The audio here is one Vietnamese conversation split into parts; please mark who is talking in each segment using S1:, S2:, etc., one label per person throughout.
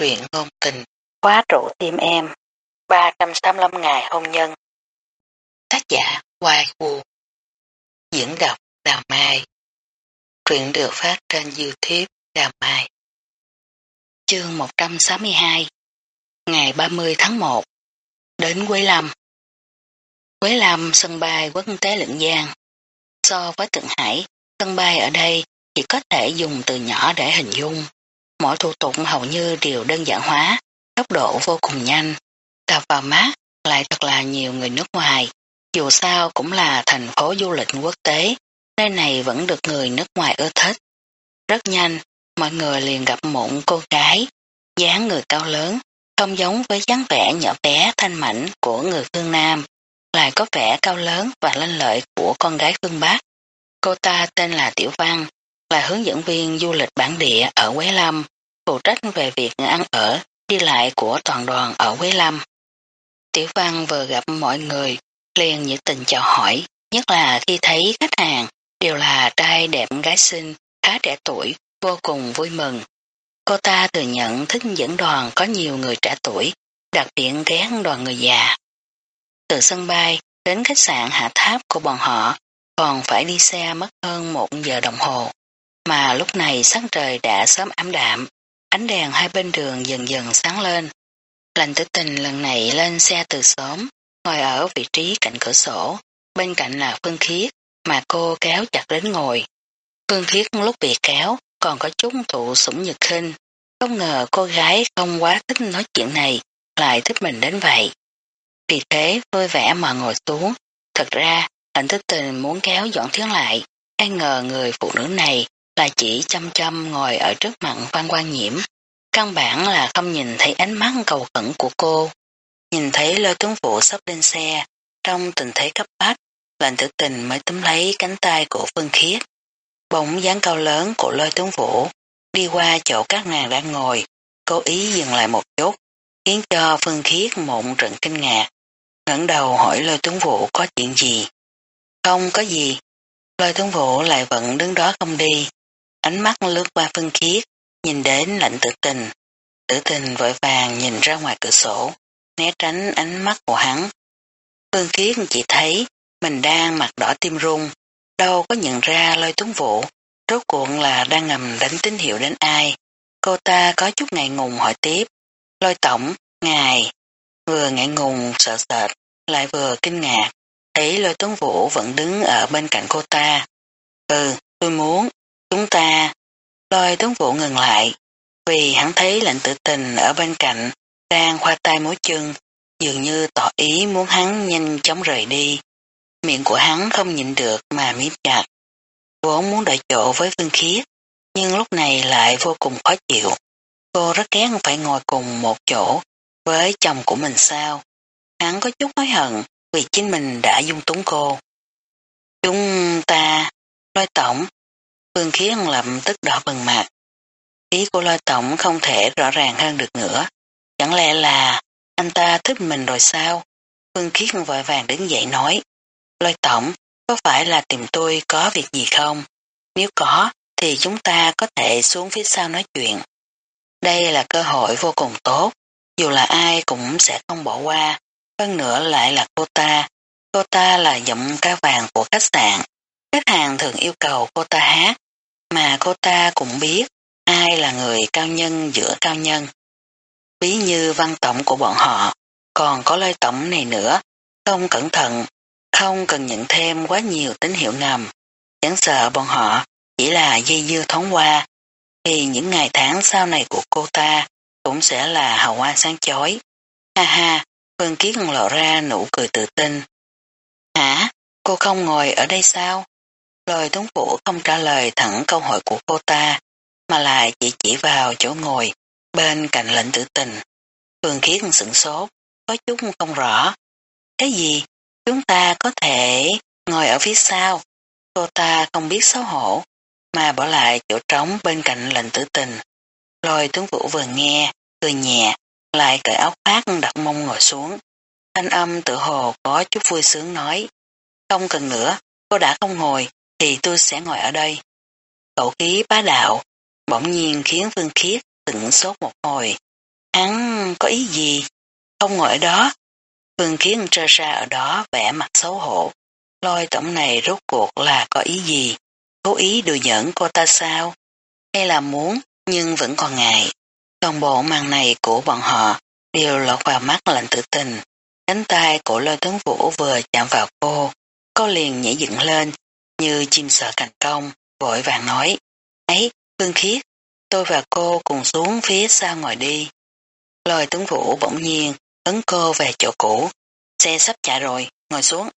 S1: truyện ngôn tình, khóa trụ tim em, 385 ngày hôn nhân. Tác giả Hoài Vũ Diễn đọc Đào Mai. Truyện được phát trên Youtube Đào Mai. Chương 162 Ngày 30 tháng 1 Đến Quế Lâm. Quế Lâm sân bay quốc tế Lượng Giang. So với Thượng Hải, sân bay ở đây chỉ có thể dùng từ nhỏ để hình dung. Mọi thủ tục hầu như đều đơn giản hóa, tốc độ vô cùng nhanh. Đập vào mắt lại thật là nhiều người nước ngoài. Dù sao cũng là thành phố du lịch quốc tế, nơi này vẫn được người nước ngoài ưa thích. Rất nhanh, mọi người liền gặp mụn cô gái, dáng người cao lớn, không giống với dáng vẻ nhỏ bé thanh mảnh của người phương Nam, lại có vẻ cao lớn và lanh lợi của con gái phương Bắc. Cô ta tên là Tiểu Văn, là hướng dẫn viên du lịch bản địa ở Quế Lâm, phụ trách về việc ăn ở, đi lại của toàn đoàn ở Quế Lâm. Tiểu Văn vừa gặp mọi người, liền nhiệt tình chào hỏi, nhất là khi thấy khách hàng đều là trai đẹp gái xinh, khá trẻ tuổi, vô cùng vui mừng. Cô ta thừa nhận thích dẫn đoàn có nhiều người trẻ tuổi, đặc biệt ghét đoàn người già. Từ sân bay đến khách sạn hạ tháp của bọn họ còn phải đi xe mất hơn một giờ đồng hồ. Mà lúc này sáng trời đã sớm ám đạm, ánh đèn hai bên đường dần dần sáng lên. Lành tử tình lần này lên xe từ sớm, ngồi ở vị trí cạnh cửa sổ, bên cạnh là Phương Khiết, mà cô kéo chặt đến ngồi. Phương Khiết lúc bị kéo còn có chút thụ sủng nhật khinh, không ngờ cô gái không quá thích nói chuyện này, lại thích mình đến vậy. Vì thế vui vẻ mà ngồi xuống, thật ra lành tử tình muốn kéo dọn tiếng lại, ai ngờ người phụ nữ này là chỉ chăm chăm ngồi ở trước mặt Văn Quan Nhiễm. Căn bản là không nhìn thấy ánh mắt cầu khẩn của cô. Nhìn thấy lôi tướng vụ sắp lên xe, trong tình thế cấp bách, lệnh tử tình mới túm lấy cánh tay của Phương Khiết. Bỗng dáng cao lớn của lôi tướng vũ đi qua chỗ các nàng đang ngồi, cố ý dừng lại một chút, khiến cho Phương Khiết một trận kinh ngạc. ngẩng đầu hỏi lôi tướng vũ có chuyện gì. Không có gì. Lôi tướng vũ lại vẫn đứng đó không đi, Ánh mắt lướt qua phân khiết, nhìn đến lạnh tử tình. Tử tình vội vàng nhìn ra ngoài cửa sổ, né tránh ánh mắt của hắn. Phương khiết chỉ thấy mình đang mặt đỏ tim rung, đâu có nhận ra lôi tuấn vũ, rốt cuộn là đang ngầm đánh tín hiệu đến ai. Cô ta có chút ngại ngùng hỏi tiếp, lôi tổng, ngài, vừa ngại ngùng sợ sệt, lại vừa kinh ngạc, thấy lôi tuấn vũ vẫn đứng ở bên cạnh cô ta. Ừ, tôi muốn, Chúng ta, lôi tướng vụ ngừng lại, vì hắn thấy lệnh tử tình ở bên cạnh, đang khoa tay mối chân, dường như tỏ ý muốn hắn nhanh chóng rời đi. Miệng của hắn không nhịn được mà miếp chặt. Vốn muốn đợi chỗ với Phương Khiết, nhưng lúc này lại vô cùng khó chịu. Cô rất ghét phải ngồi cùng một chỗ với chồng của mình sao. Hắn có chút hối hận vì chính mình đã dung túng cô. Chúng ta, lôi tổng, Phương Khiến lập tức đỏ bừng mặt. Ý của lôi tổng không thể rõ ràng hơn được nữa. Chẳng lẽ là anh ta thích mình rồi sao? Phương Khiết vội vàng đứng dậy nói. Lôi tổng, có phải là tìm tôi có việc gì không? Nếu có, thì chúng ta có thể xuống phía sau nói chuyện. Đây là cơ hội vô cùng tốt, dù là ai cũng sẽ không bỏ qua, hơn nữa lại là cô ta. Cô ta là giọng ca vàng của khách sạn. Khách hàng thường yêu cầu cô ta hát, mà cô ta cũng biết ai là người cao nhân giữa cao nhân. Ví như văn tổng của bọn họ, còn có lôi tổng này nữa, không cẩn thận, không cần nhận thêm quá nhiều tín hiệu ngầm. Chẳng sợ bọn họ chỉ là dây dưa thoáng qua, thì những ngày tháng sau này của cô ta cũng sẽ là hào hoa sáng chói. Ha ha, Phương Kiết lộ ra nụ cười tự tin. Hả? Cô không ngồi ở đây sao? Lôi tuấn vũ không trả lời thẳng câu hỏi của cô ta, mà lại chỉ chỉ vào chỗ ngồi, bên cạnh lệnh tử tình. Phương khiết sửng sốt, có chút không rõ. Cái gì? Chúng ta có thể ngồi ở phía sau. Cô ta không biết xấu hổ, mà bỏ lại chỗ trống bên cạnh lệnh tử tình. Lôi tuấn vũ vừa nghe, cười nhẹ, lại cởi áo khoác đặt mông ngồi xuống. Thanh âm tự hồ có chút vui sướng nói. Không cần nữa, cô đã không ngồi, thì tôi sẽ ngồi ở đây. Cậu khí bá đạo, bỗng nhiên khiến Vương Khiết tỉnh sốt một hồi. Hắn có ý gì? Không ngồi ở đó. Phương khiết trơ ra ở đó vẻ mặt xấu hổ. Lôi tổng này rốt cuộc là có ý gì? Cố ý đùa nhẫn cô ta sao? Hay là muốn nhưng vẫn còn ngại. Toàn bộ màn này của bọn họ đều lọt vào mắt lạnh tử tình. Cánh tay của lôi tướng vũ vừa chạm vào cô, cô liền nhảy dựng lên như chim sợ cành công, vội vàng nói. Ấy, Phương Khiết, tôi và cô cùng xuống phía sau ngồi đi. Lôi tướng vũ bỗng nhiên ấn cô về chỗ cũ. Xe sắp chạy rồi, ngồi xuống.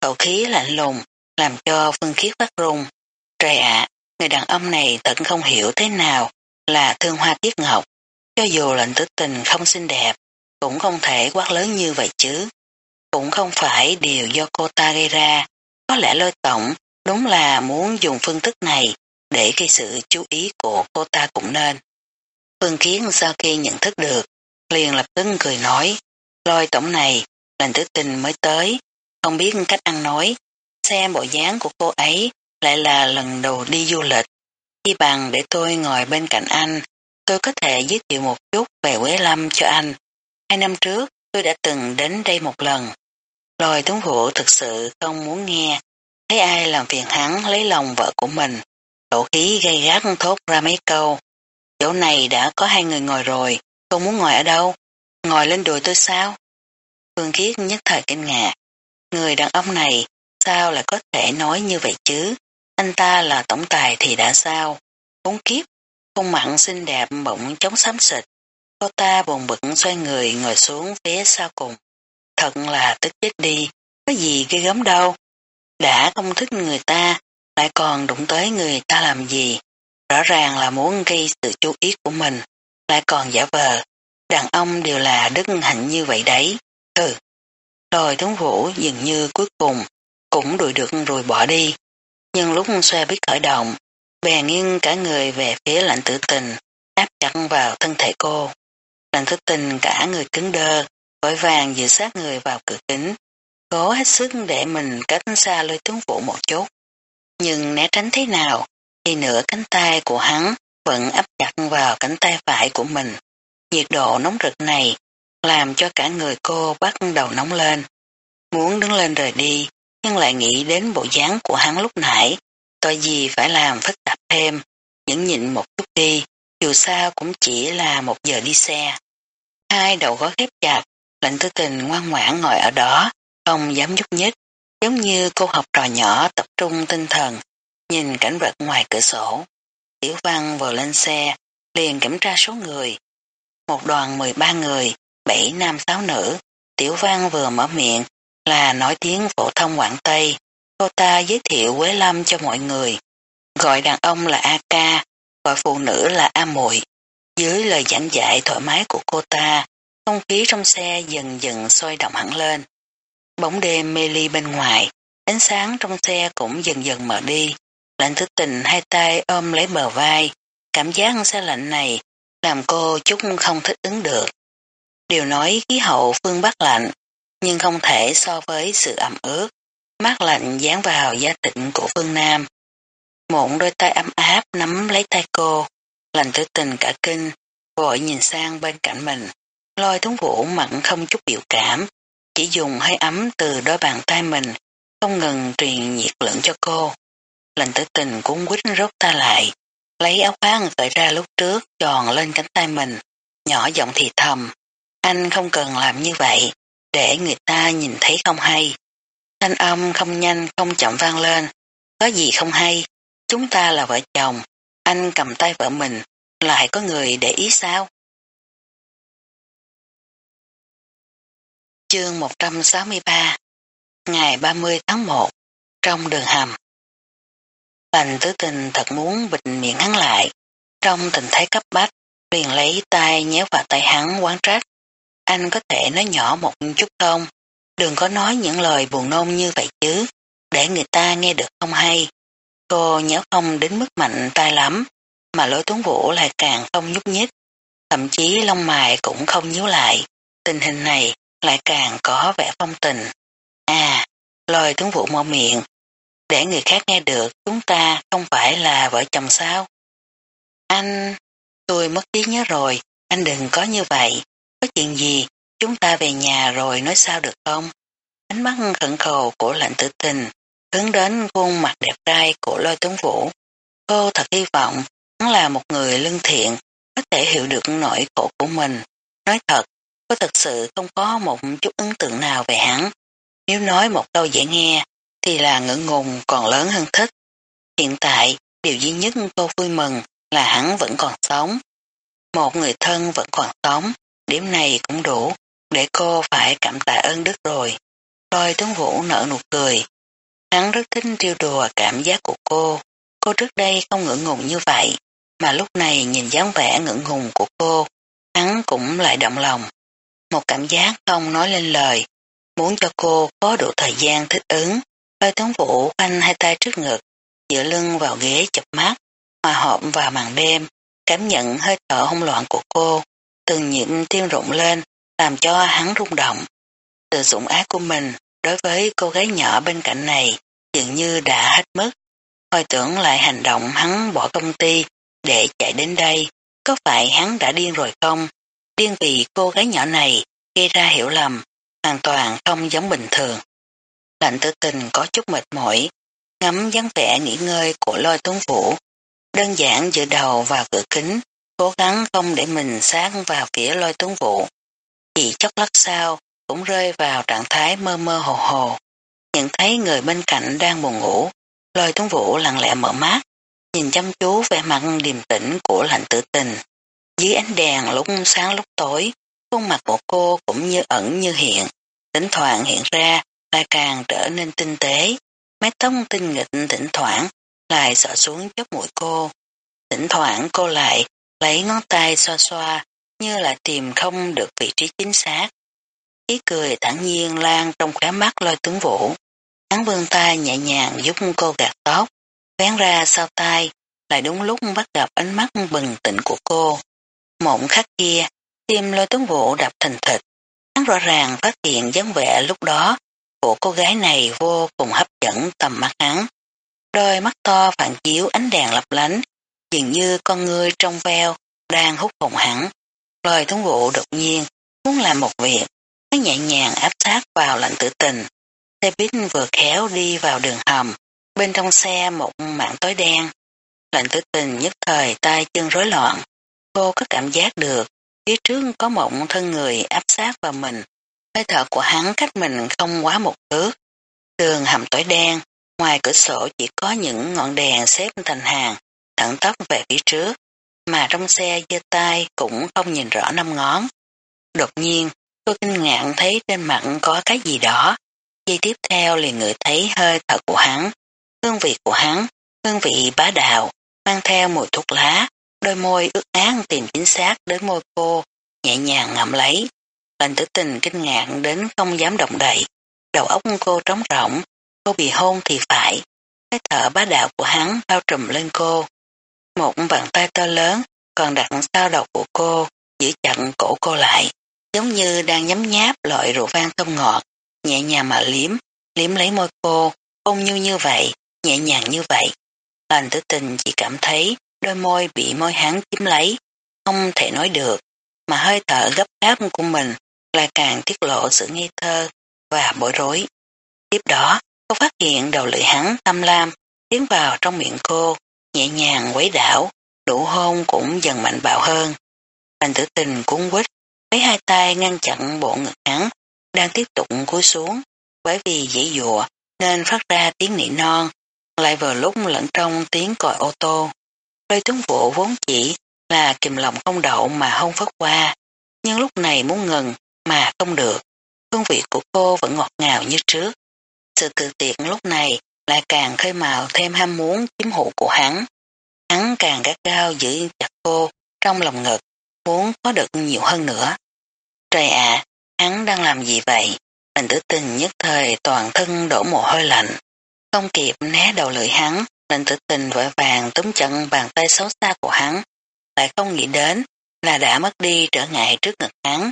S1: Cậu khí lạnh lùng, làm cho Phương Khiết phát rung. Trời ạ, người đàn ông này tận không hiểu thế nào là thương hoa tiết ngọc. Cho dù lệnh tử tình không xinh đẹp, cũng không thể quát lớn như vậy chứ. Cũng không phải điều do cô ta gây ra. Có lẽ lôi tổng đúng là muốn dùng phương thức này để gây sự chú ý của cô ta cũng nên. Phương Kiến sau khi nhận thức được, liền lập tức cười nói, lôi tổng này, lần tử tình mới tới, không biết cách ăn nói, xem bộ dáng của cô ấy lại là lần đầu đi du lịch. Khi bằng để tôi ngồi bên cạnh anh, tôi có thể giới thiệu một chút về Quế Lâm cho anh. Hai năm trước, tôi đã từng đến đây một lần. Lôi tướng vũ thực sự không muốn nghe, thấy ai làm phiền hắn lấy lòng vợ của mình. Khẩu khí gây gắt thốt ra mấy câu. Chỗ này đã có hai người ngồi rồi, không muốn ngồi ở đâu? Ngồi lên đùi tôi sao? Phương Khiết nhất thời kinh ngạc. Người đàn ông này sao lại có thể nói như vậy chứ? Anh ta là tổng tài thì đã sao? Bốn kiếp, khuôn mặn xinh đẹp bỗng chống xám xịt. Cô ta buồn bực xoay người ngồi xuống phía sau cùng. Thật là tức chết đi, có gì ghê gớm đâu. Đã không thích người ta, lại còn đụng tới người ta làm gì. Rõ ràng là muốn gây sự chú ý của mình, lại còn giả vờ. Đàn ông đều là đức hạnh như vậy đấy. Ừ. Rồi tướng vũ dường như cuối cùng cũng đuổi được rồi bỏ đi. Nhưng lúc xe biết khởi động, bèn nghiêng cả người về phía lạnh tử tình, áp chặt vào thân thể cô. Lạnh tử tình cả người cứng đơ, vội vàng giữ sát người vào cửa kính, cố hết sức để mình cách xa lôi tướng vũ một chút. Nhưng né tránh thế nào, thì nửa cánh tay của hắn vẫn áp chặt vào cánh tay phải của mình. Nhiệt độ nóng rực này làm cho cả người cô bắt đầu nóng lên. Muốn đứng lên rời đi, nhưng lại nghĩ đến bộ dáng của hắn lúc nãy, tội gì phải làm phức tạp thêm, nhẫn nhịn một chút đi, dù sao cũng chỉ là một giờ đi xe. Hai đầu gối khép chặt, lệnh tư tình ngoan ngoãn ngồi ở đó, không dám nhúc nhích, giống như cô học trò nhỏ tập trung tinh thần, nhìn cảnh vật ngoài cửa sổ. Tiểu văn vừa lên xe, liền kiểm tra số người. Một đoàn 13 người, 7 nam 6 nữ, Tiểu văn vừa mở miệng là nói tiếng phổ thông Quảng Tây. Cô ta giới thiệu Quế Lâm cho mọi người. Gọi đàn ông là A Ca, gọi phụ nữ là A Muội. Dưới lời giảng dạy thoải mái của cô ta, không khí trong xe dần dần sôi động hẳn lên. Bóng đêm mê ly bên ngoài, ánh sáng trong xe cũng dần dần mở đi. Lạnh thức tình hai tay ôm lấy bờ vai, cảm giác xe lạnh này làm cô chút không thích ứng được. Điều nói khí hậu phương Bắc lạnh, nhưng không thể so với sự ẩm ướt, mát lạnh dán vào gia tịnh của phương Nam. Mụn đôi tay ấm áp nắm lấy tay cô, lành tử tình cả kinh, vội nhìn sang bên cạnh mình. Lôi thúng vũ mặn không chút biểu cảm, chỉ dùng hơi ấm từ đôi bàn tay mình, không ngừng truyền nhiệt lượng cho cô. Lành tử tình cuốn quýt rốt ta lại, lấy áo khoác cởi ra lúc trước tròn lên cánh tay mình, nhỏ giọng thì thầm. Anh không cần làm như vậy, để người ta nhìn thấy không hay. Thanh âm không nhanh không chậm vang lên, có gì không hay, chúng ta là vợ chồng, anh cầm tay vợ mình, lại có người để ý sao? Chương 163 Ngày 30 tháng 1 Trong đường hầm bành tứ tình thật muốn bịt miệng hắn lại. Trong tình thế cấp bách, liền lấy tay nhéo vào tay hắn quán trách. Anh có thể nói nhỏ một chút không? Đừng có nói những lời buồn nôn như vậy chứ, để người ta nghe được không hay. Cô nhớ không đến mức mạnh tay lắm, mà lối tuấn vũ lại càng không nhúc nhích. Thậm chí lông mày cũng không nhíu lại. Tình hình này lại càng có vẻ phong tình. À, lôi tướng vụ mở miệng, để người khác nghe được chúng ta không phải là vợ chồng sao. Anh, tôi mất trí nhớ rồi, anh đừng có như vậy, có chuyện gì, chúng ta về nhà rồi nói sao được không? Ánh mắt khẩn cầu của lạnh tử tình, hướng đến khuôn mặt đẹp trai của lôi tướng vũ. Cô thật hy vọng hắn là một người lương thiện, có thể hiểu được nỗi khổ của mình. Nói thật, cô thật sự không có một chút ấn tượng nào về hắn. Nếu nói một câu dễ nghe, thì là ngưỡng ngùng còn lớn hơn thích. Hiện tại, điều duy nhất cô vui mừng là hắn vẫn còn sống. Một người thân vẫn còn sống, điểm này cũng đủ, để cô phải cảm tạ ơn Đức rồi. Lôi tướng vũ nở nụ cười. Hắn rất thích trêu đùa cảm giác của cô. Cô trước đây không ngưỡng ngùng như vậy, mà lúc này nhìn dáng vẻ ngưỡng ngùng của cô, hắn cũng lại động lòng. Một cảm giác không nói lên lời, muốn cho cô có đủ thời gian thích ứng. Lôi tướng vũ khoanh hai tay trước ngực, dựa lưng vào ghế chập mắt, hòa hợp vào màn đêm, cảm nhận hơi thở hỗn loạn của cô, từng nhịp tiên rụng lên, làm cho hắn rung động. Sự dụng ác của mình đối với cô gái nhỏ bên cạnh này dường như đã hết mức. Hồi tưởng lại hành động hắn bỏ công ty để chạy đến đây, có phải hắn đã điên rồi không? Điên vì cô gái nhỏ này gây ra hiểu lầm, hoàn toàn không giống bình thường. Lạnh tử tình có chút mệt mỏi, ngắm dáng vẻ nghỉ ngơi của lôi tuấn vũ. Đơn giản dựa đầu vào cửa kính, cố gắng không để mình sát vào phía lôi tuấn vũ. Chỉ chốc lát sau, cũng rơi vào trạng thái mơ mơ hồ hồ. Nhận thấy người bên cạnh đang buồn ngủ, lôi tuấn vũ lặng lẽ mở mắt, nhìn chăm chú vẻ mặt điềm tĩnh của lạnh tử tình. Dưới ánh đèn lúc sáng lúc tối, khuôn mặt của cô cũng như ẩn như hiện, thỉnh thoảng hiện ra lại càng trở nên tinh tế, mái tóc tinh nghịch thỉnh thoảng lại sợ xuống chóp mũi cô. Thỉnh thoảng cô lại lấy ngón tay xoa xoa như là tìm không được vị trí chính xác. Ý cười thản nhiên lan trong khóe mắt lôi tướng vũ. Hắn vươn tay nhẹ nhàng giúp cô gạt tóc, vén ra sau tay, lại đúng lúc bắt gặp ánh mắt bừng tỉnh của cô. Mộng khắc kia, tim lôi tướng vũ đập thành thịt. Hắn rõ ràng phát hiện dáng vẻ lúc đó của cô gái này vô cùng hấp dẫn tầm mắt hắn. Đôi mắt to phản chiếu ánh đèn lấp lánh, dường như con người trong veo đang hút hồn hắn. Lôi tuấn vũ đột nhiên muốn làm một việc, nó nhẹ nhàng áp sát vào lạnh tử tình. Xe buýt vừa khéo đi vào đường hầm, bên trong xe một mảng tối đen. Lạnh tử tình nhất thời tay chân rối loạn. Cô có cảm giác được, phía trước có một thân người áp sát vào mình. Hơi thở của hắn cách mình không quá một thước. Đường hầm tối đen, ngoài cửa sổ chỉ có những ngọn đèn xếp thành hàng, thẳng tóc về phía trước, mà trong xe giơ tay cũng không nhìn rõ năm ngón. Đột nhiên, tôi kinh ngạc thấy trên mặt có cái gì đó. dây tiếp theo liền ngửi thấy hơi thở của hắn, hương vị của hắn, hương vị bá đạo, mang theo mùi thuốc lá, đôi môi ước án tìm chính xác đến môi cô, nhẹ nhàng ngậm lấy. Lành tử tình kinh ngạc đến không dám động đậy. Đầu óc cô trống rỗng, cô bị hôn thì phải. Cái thở bá đạo của hắn bao trùm lên cô. Một bàn tay to lớn còn đặt sau đầu của cô, giữ chặn cổ cô lại, giống như đang nhấm nháp loại rượu vang thơm ngọt, nhẹ nhàng mà liếm, liếm lấy môi cô, ôn như như vậy, nhẹ nhàng như vậy. Lành tử tình chỉ cảm thấy đôi môi bị môi hắn chiếm lấy, không thể nói được, mà hơi thở gấp gáp của mình lại càng tiết lộ sự nghi thơ và bối rối. Tiếp đó, cô phát hiện đầu lưỡi hắn tâm lam tiến vào trong miệng cô, nhẹ nhàng quấy đảo, đủ hôn cũng dần mạnh bạo hơn. Bành tử tình cuốn quýt, lấy hai tay ngăn chặn bộ ngực hắn, đang tiếp tục cúi xuống, bởi vì dễ dụa nên phát ra tiếng nỉ non, lại vừa lúc lẫn trong tiếng còi ô tô. Lôi tướng vũ vốn chỉ là kìm lòng không đậu mà không phất qua, nhưng lúc này muốn ngừng mà không được. Hương vị của cô vẫn ngọt ngào như trước. Sự cự tiện lúc này lại càng khơi mào thêm ham muốn chiếm hữu của hắn. Hắn càng gắt gao giữ chặt cô trong lòng ngực, muốn có được nhiều hơn nữa. Trời ạ, hắn đang làm gì vậy? Mình tử tình nhất thời toàn thân đổ mồ hôi lạnh. Không kịp né đầu lưỡi hắn, lệnh tử tình vội vàng túm chặn bàn tay xấu xa của hắn, lại không nghĩ đến là đã mất đi trở ngại trước ngực hắn.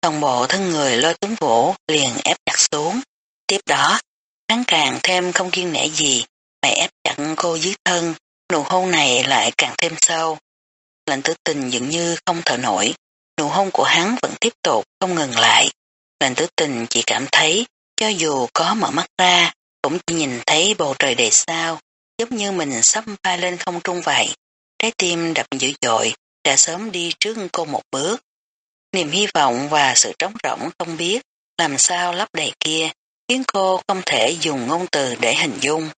S1: Toàn bộ thân người lôi tuấn vũ liền ép chặt xuống. Tiếp đó, hắn càng thêm không kiên nể gì, lại ép chặt cô dưới thân, nụ hôn này lại càng thêm sâu. lệnh tử tình dường như không thở nổi, nụ hôn của hắn vẫn tiếp tục không ngừng lại. lệnh tử tình chỉ cảm thấy cho dù có mở mắt ra cũng chỉ nhìn thấy bầu trời đầy sao giống như mình sắp bay lên không trung vậy. Trái tim đập dữ dội đã sớm đi trước cô một bước. Niềm hy vọng và sự trống rỗng không biết làm sao lấp đầy kia khiến cô không thể dùng ngôn từ để hình dung.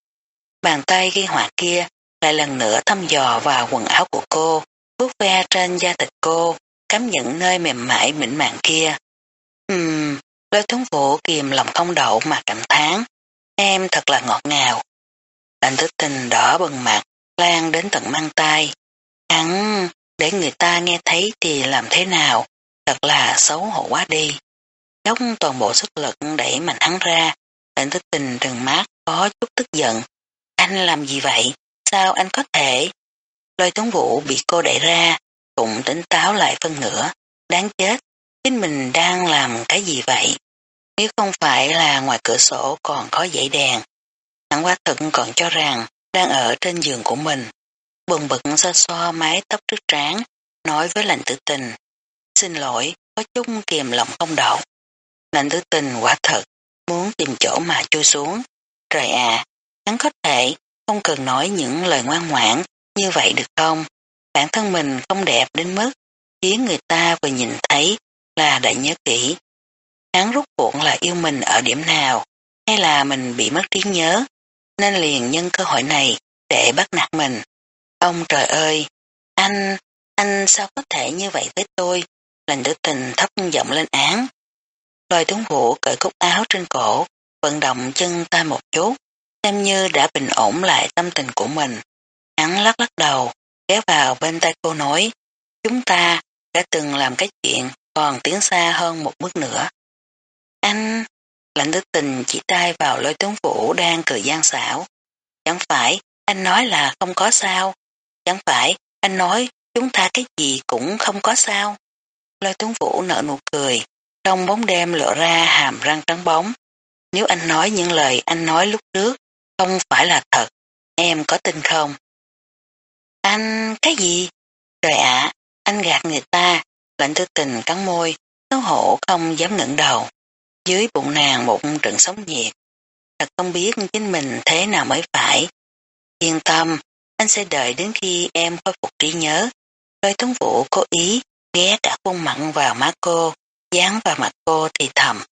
S1: Bàn tay ghi họa kia lại lần nữa thăm dò vào quần áo của cô, vuốt ve trên da thịt cô, cắm nhận nơi mềm mại mịn màng kia. Ừm, lôi tuấn vũ kìm lòng không đậu mà cảm thán em thật là ngọt ngào. Anh thức tình đỏ bừng mặt, lan đến tận mang tay. Hắn, để người ta nghe thấy thì làm thế nào, thật là xấu hổ quá đi. Dốc toàn bộ sức lực đẩy mạnh hắn ra, anh thức tình trừng mát có chút tức giận. Anh làm gì vậy? Sao anh có thể? Lôi tuấn vũ bị cô đẩy ra, cũng tỉnh táo lại phân nửa. Đáng chết, chính mình đang làm cái gì vậy? Nếu không phải là ngoài cửa sổ còn có dãy đèn, hắn quá thật còn cho rằng đang ở trên giường của mình. Bần bực xoa xoa mái tóc trước trán, nói với lạnh tử tình. Xin lỗi, có chút kiềm lòng không đậu. Lạnh tử tình quả thật, muốn tìm chỗ mà chui xuống. Trời à, hắn có thể không cần nói những lời ngoan ngoãn như vậy được không? Bản thân mình không đẹp đến mức khiến người ta vừa nhìn thấy là đã nhớ kỹ. Hắn rút cuộn là yêu mình ở điểm nào hay là mình bị mất trí nhớ nên liền nhân cơ hội này để bắt nạt mình. Ông trời ơi, anh, anh sao có thể như vậy với tôi? Lành đứa tình thấp giọng lên án. Lôi tuấn vũ cởi cúc áo trên cổ, vận động chân ta một chút, xem như đã bình ổn lại tâm tình của mình. Hắn lắc lắc đầu, kéo vào bên tay cô nói, chúng ta đã từng làm cái chuyện còn tiến xa hơn một bước nữa. Anh, lạnh tử tình chỉ tay vào lôi tuấn vũ đang cười gian xảo. Chẳng phải anh nói là không có sao, chẳng phải anh nói chúng ta cái gì cũng không có sao. Lôi tuấn vũ nở nụ cười, trong bóng đêm lộ ra hàm răng trắng bóng. Nếu anh nói những lời anh nói lúc trước không phải là thật, em có tin không? Anh, cái gì? Trời ạ, anh gạt người ta, lạnh tư tình cắn môi, xấu hổ không dám ngẩng đầu. Dưới bụng nàng một trận sóng nhiệt, thật không biết chính mình thế nào mới phải. Yên tâm, anh sẽ đợi đến khi em khôi phục trí nhớ. Lôi tuấn vũ cố ý ghé cả khuôn mặn vào má cô, dán vào mặt cô thì thầm.